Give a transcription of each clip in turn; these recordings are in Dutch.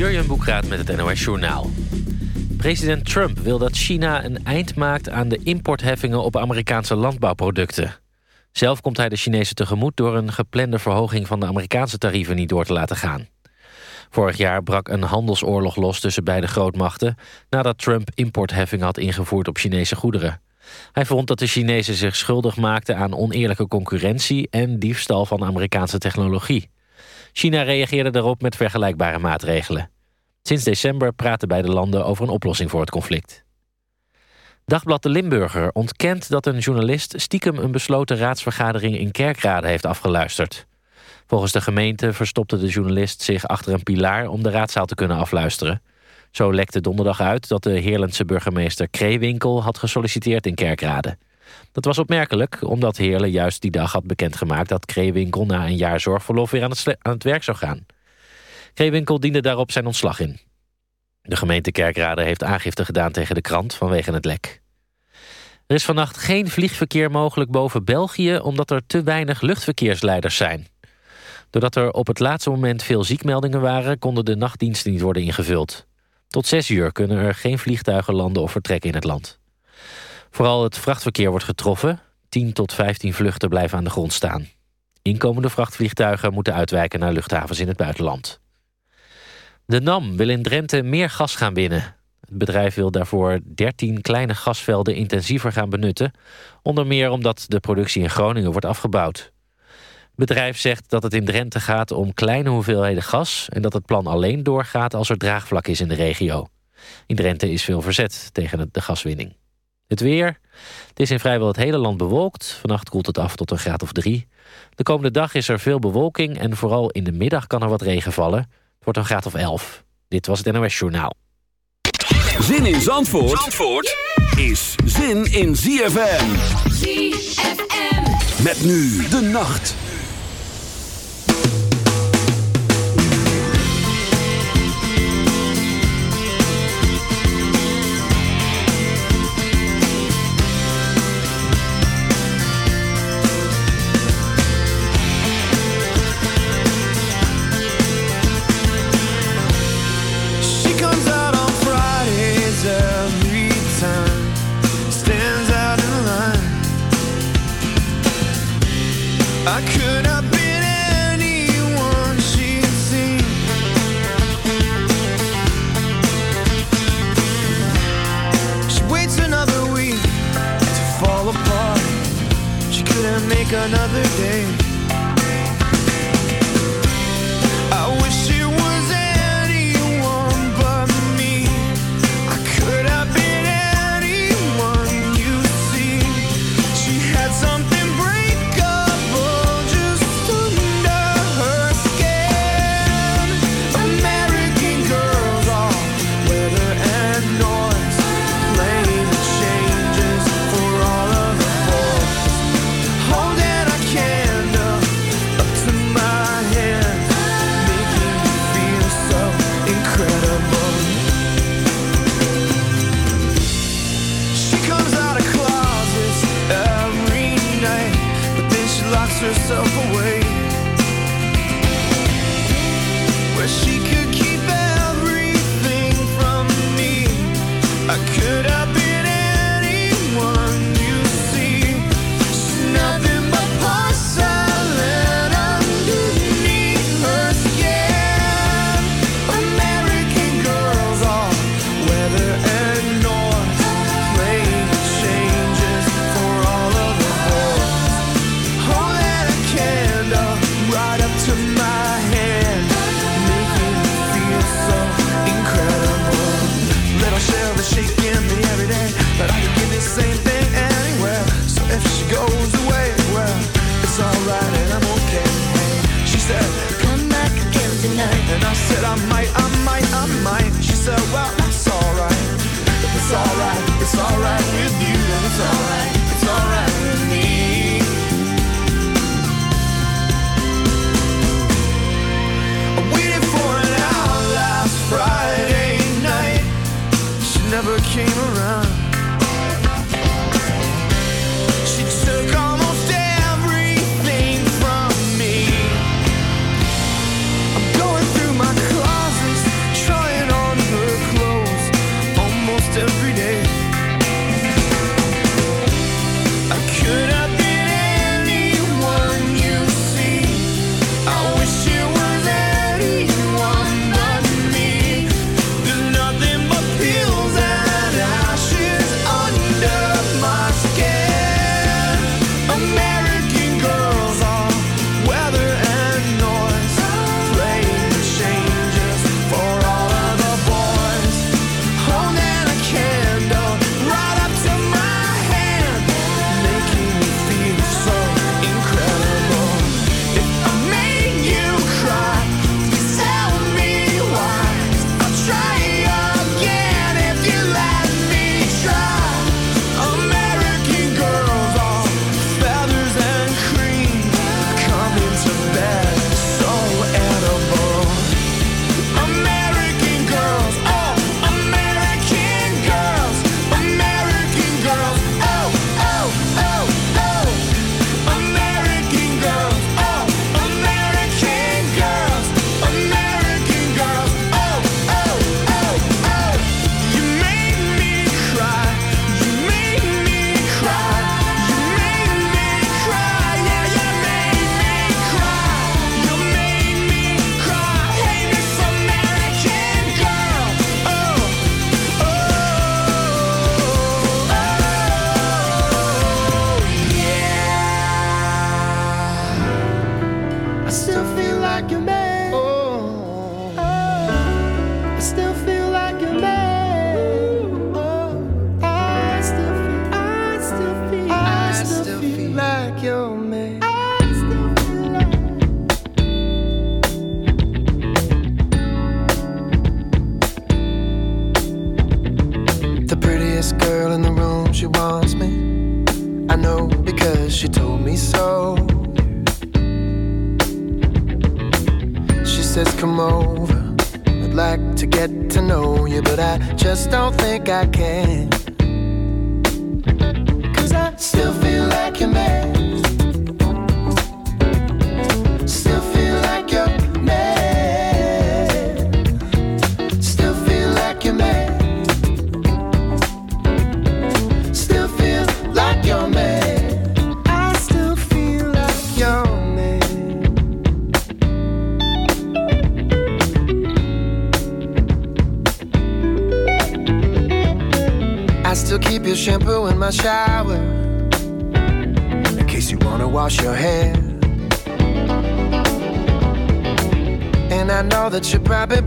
Jurjen Boekraat met het NOS Journaal. President Trump wil dat China een eind maakt aan de importheffingen op Amerikaanse landbouwproducten. Zelf komt hij de Chinezen tegemoet door een geplande verhoging van de Amerikaanse tarieven niet door te laten gaan. Vorig jaar brak een handelsoorlog los tussen beide grootmachten nadat Trump importheffingen had ingevoerd op Chinese goederen. Hij vond dat de Chinezen zich schuldig maakten aan oneerlijke concurrentie en diefstal van Amerikaanse technologie. China reageerde daarop met vergelijkbare maatregelen. Sinds december praten beide landen over een oplossing voor het conflict. Dagblad De Limburger ontkent dat een journalist stiekem een besloten raadsvergadering in Kerkrade heeft afgeluisterd. Volgens de gemeente verstopte de journalist zich achter een pilaar om de raadzaal te kunnen afluisteren. Zo lekte donderdag uit dat de Heerlandse burgemeester Kreewinkel had gesolliciteerd in Kerkrade. Dat was opmerkelijk, omdat Heerlen juist die dag had bekendgemaakt... dat Kreewinkel na een jaar zorgverlof weer aan het, aan het werk zou gaan. Kreewinkel diende daarop zijn ontslag in. De gemeente Kerkrade heeft aangifte gedaan tegen de krant vanwege het lek. Er is vannacht geen vliegverkeer mogelijk boven België... omdat er te weinig luchtverkeersleiders zijn. Doordat er op het laatste moment veel ziekmeldingen waren... konden de nachtdiensten niet worden ingevuld. Tot zes uur kunnen er geen vliegtuigen landen of vertrekken in het land. Vooral het vrachtverkeer wordt getroffen. 10 tot 15 vluchten blijven aan de grond staan. Inkomende vrachtvliegtuigen moeten uitwijken naar luchthavens in het buitenland. De NAM wil in Drenthe meer gas gaan winnen. Het bedrijf wil daarvoor 13 kleine gasvelden intensiever gaan benutten. Onder meer omdat de productie in Groningen wordt afgebouwd. Het bedrijf zegt dat het in Drenthe gaat om kleine hoeveelheden gas... en dat het plan alleen doorgaat als er draagvlak is in de regio. In Drenthe is veel verzet tegen de gaswinning. Het weer. Het is in vrijwel het hele land bewolkt. Vannacht koelt het af tot een graad of drie. De komende dag is er veel bewolking en vooral in de middag kan er wat regen vallen. Het wordt een graad of elf. Dit was het NOS Journaal. Zin in Zandvoort, Zandvoort is zin in ZFM. ZFM. Met nu de nacht.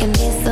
Can be so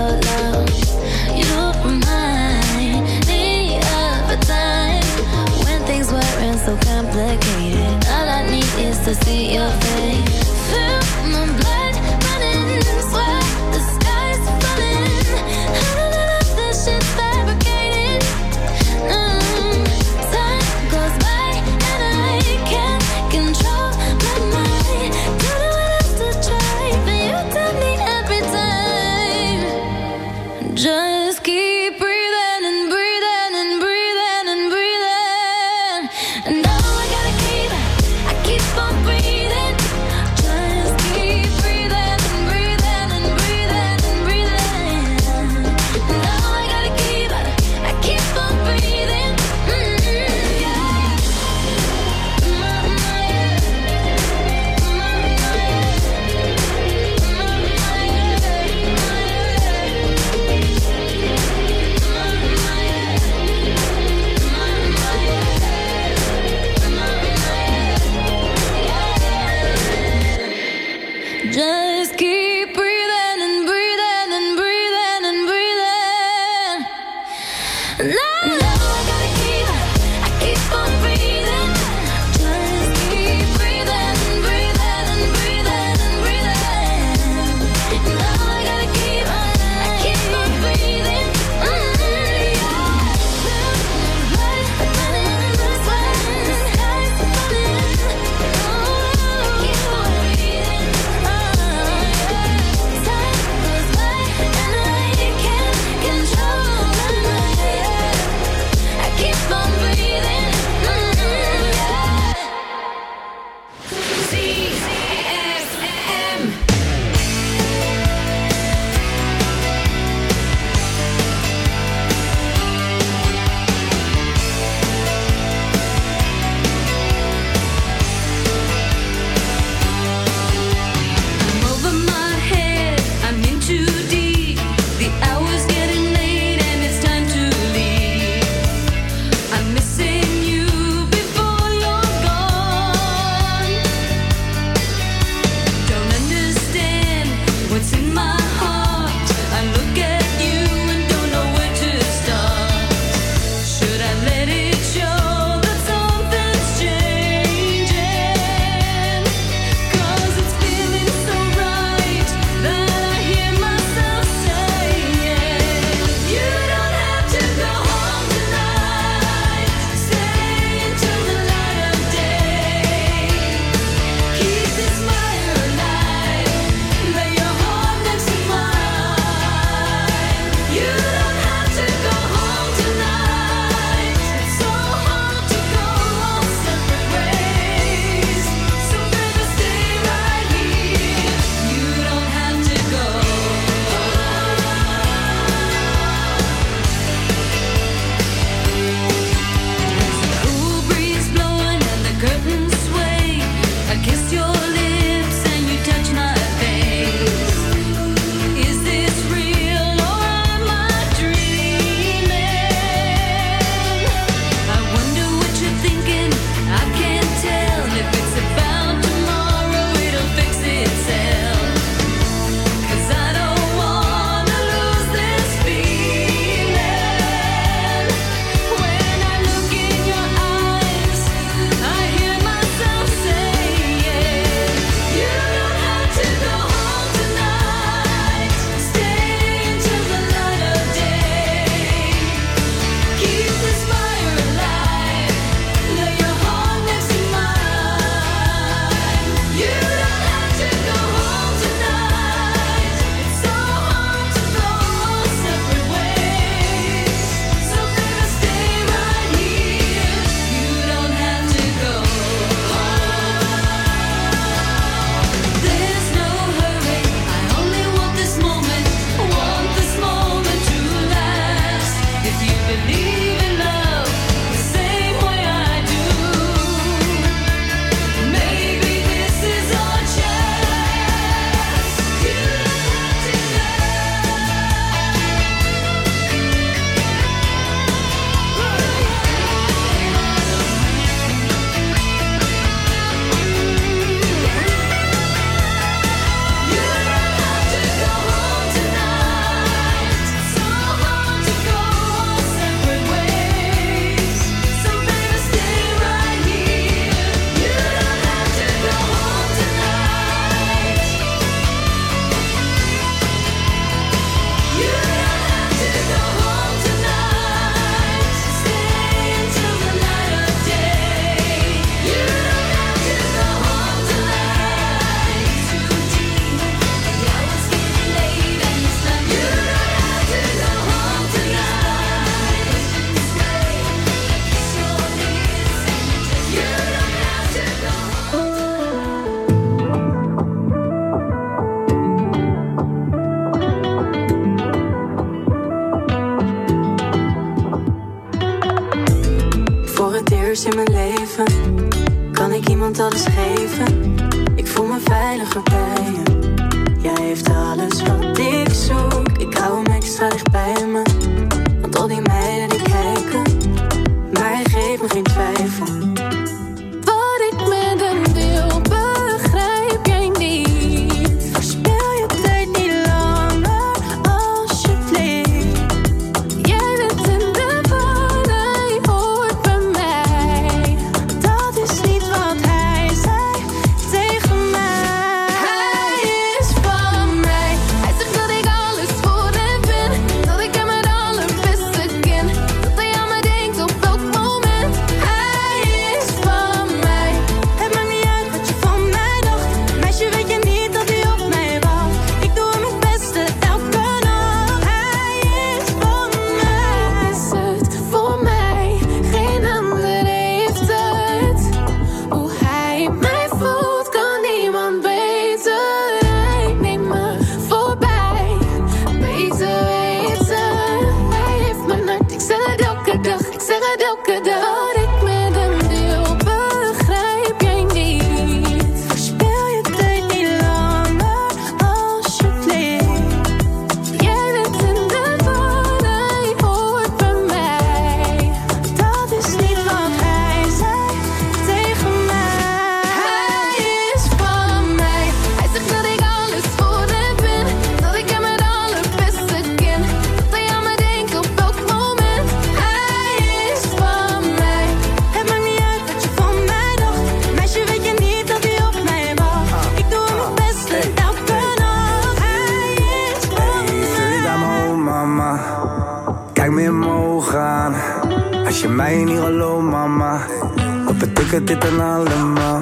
dit dan allemaal?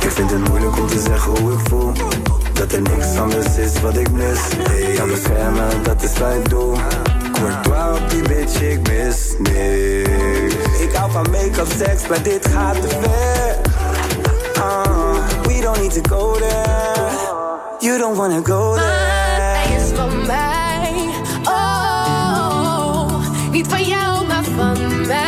Ik vind het moeilijk om te zeggen hoe ik voel. Dat er niks anders is wat ik mis. Anders ja, beschermen, dat is wat ik doe. Courtois op die bitch, ik mis niks. Ik hou van make-up, seks, maar dit gaat te ver. Ah, we don't need to go there. You don't wanna go there. Hij is van mij, oh, niet van jou, maar van mij.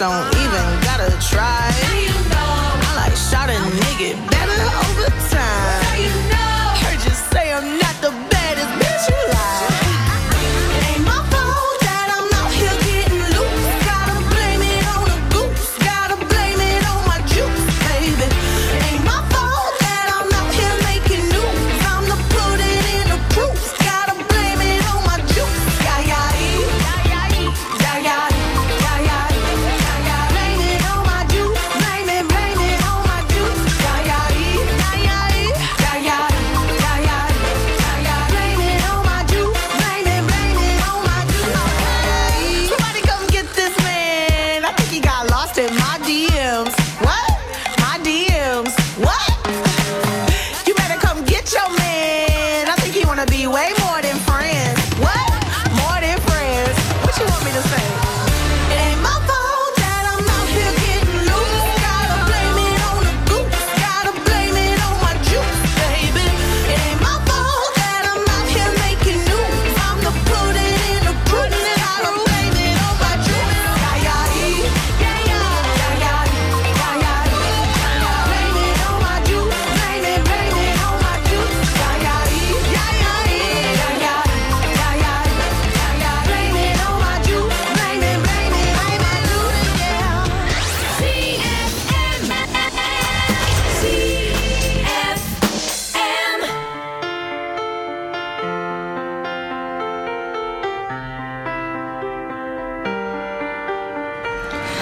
Don't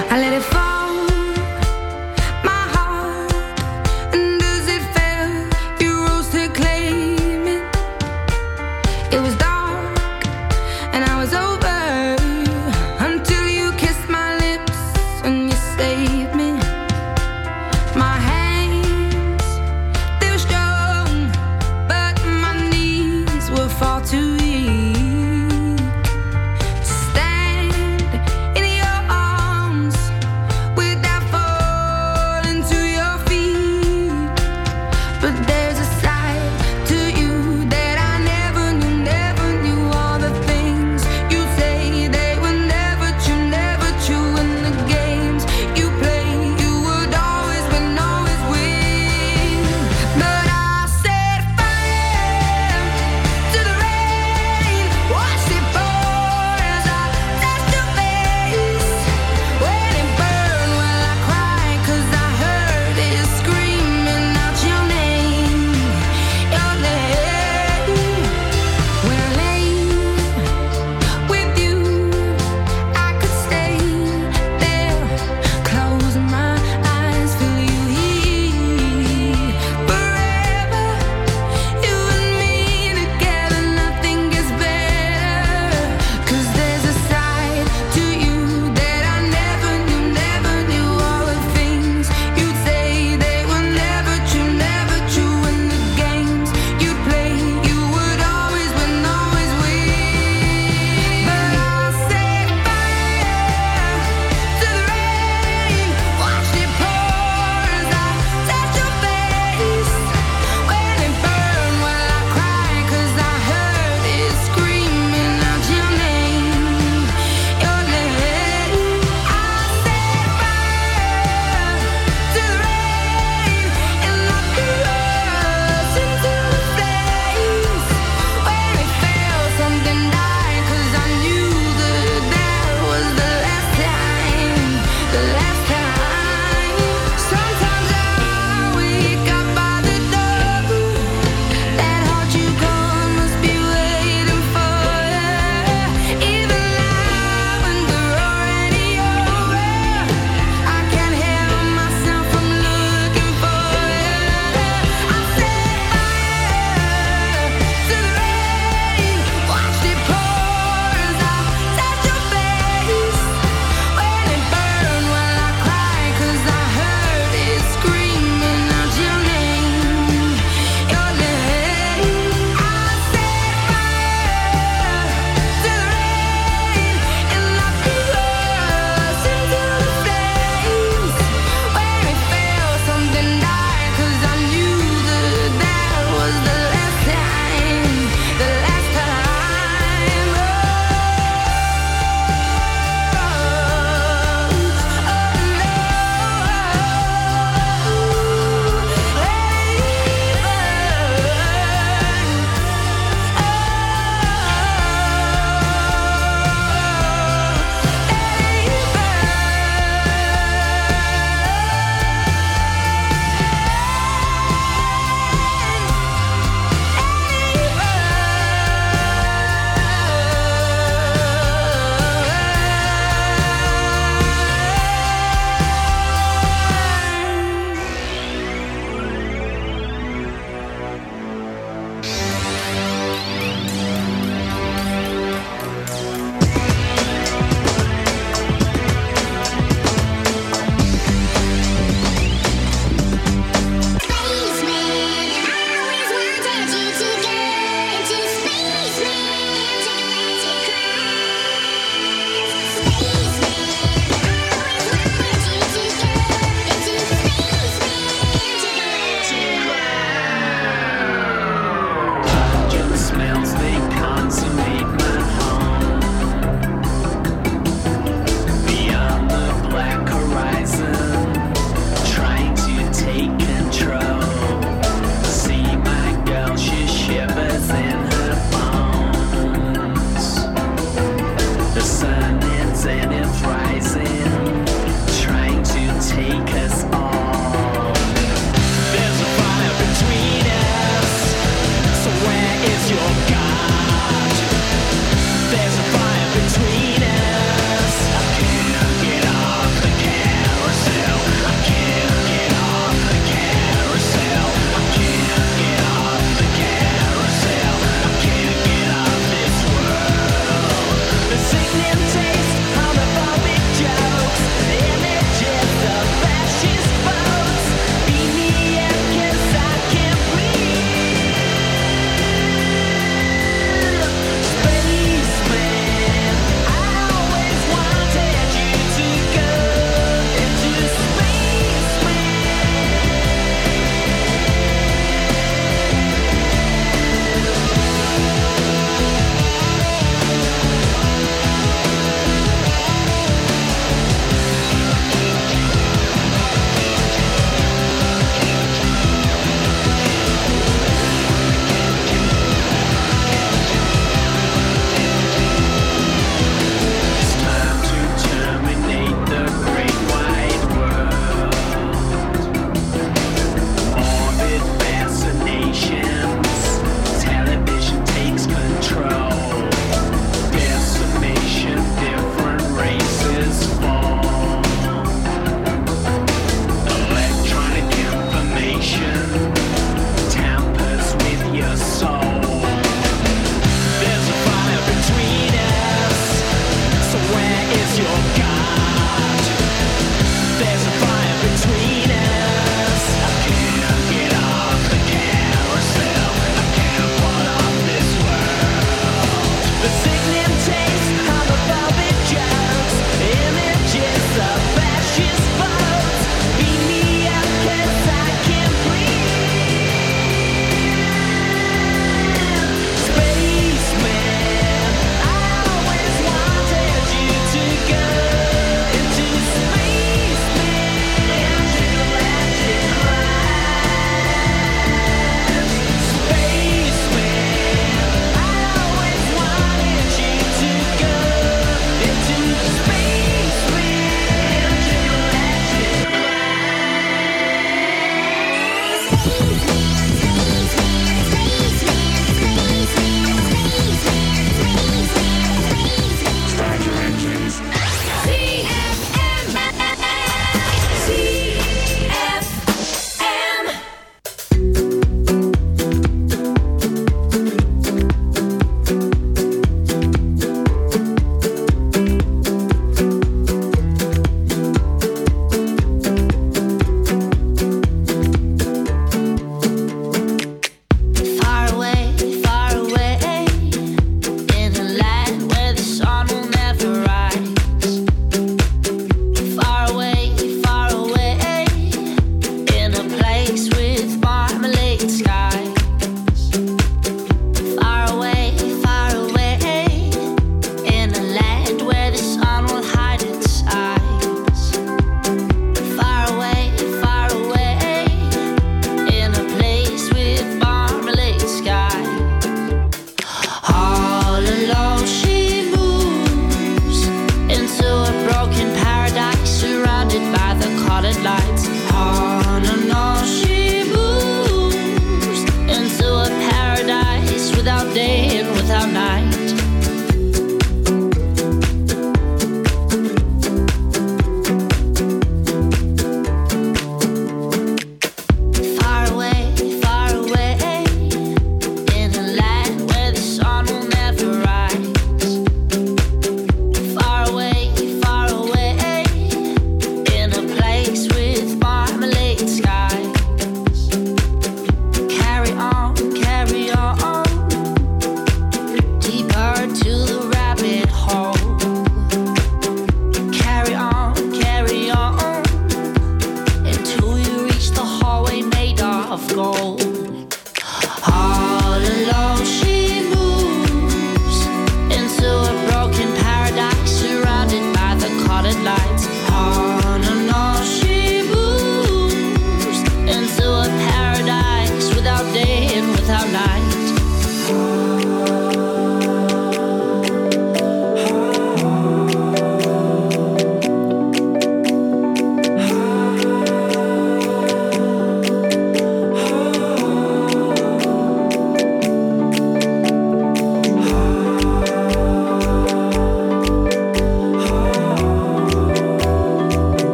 I let it fall All.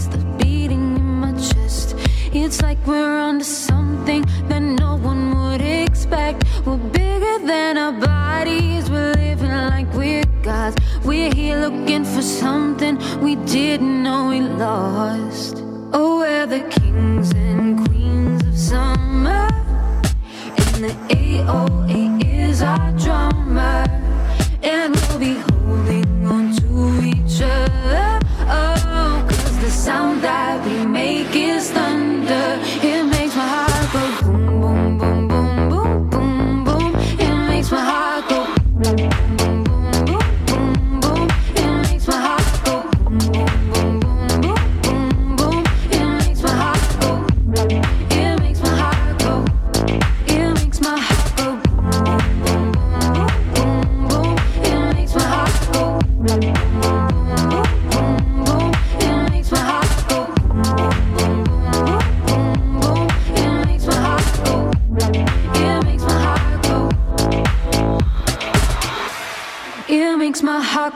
it's the beating in my chest. It's like we're onto something that no one would expect. We're bigger than our bodies, we're living like we're gods. We're here looking for something we didn't know we lost. Oh, we're the kings and queens of summer, and the 808 is our drummer, and we'll be.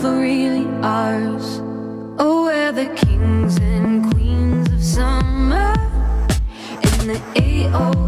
never really ours. Oh, we're the kings and queens of summer in the AOA.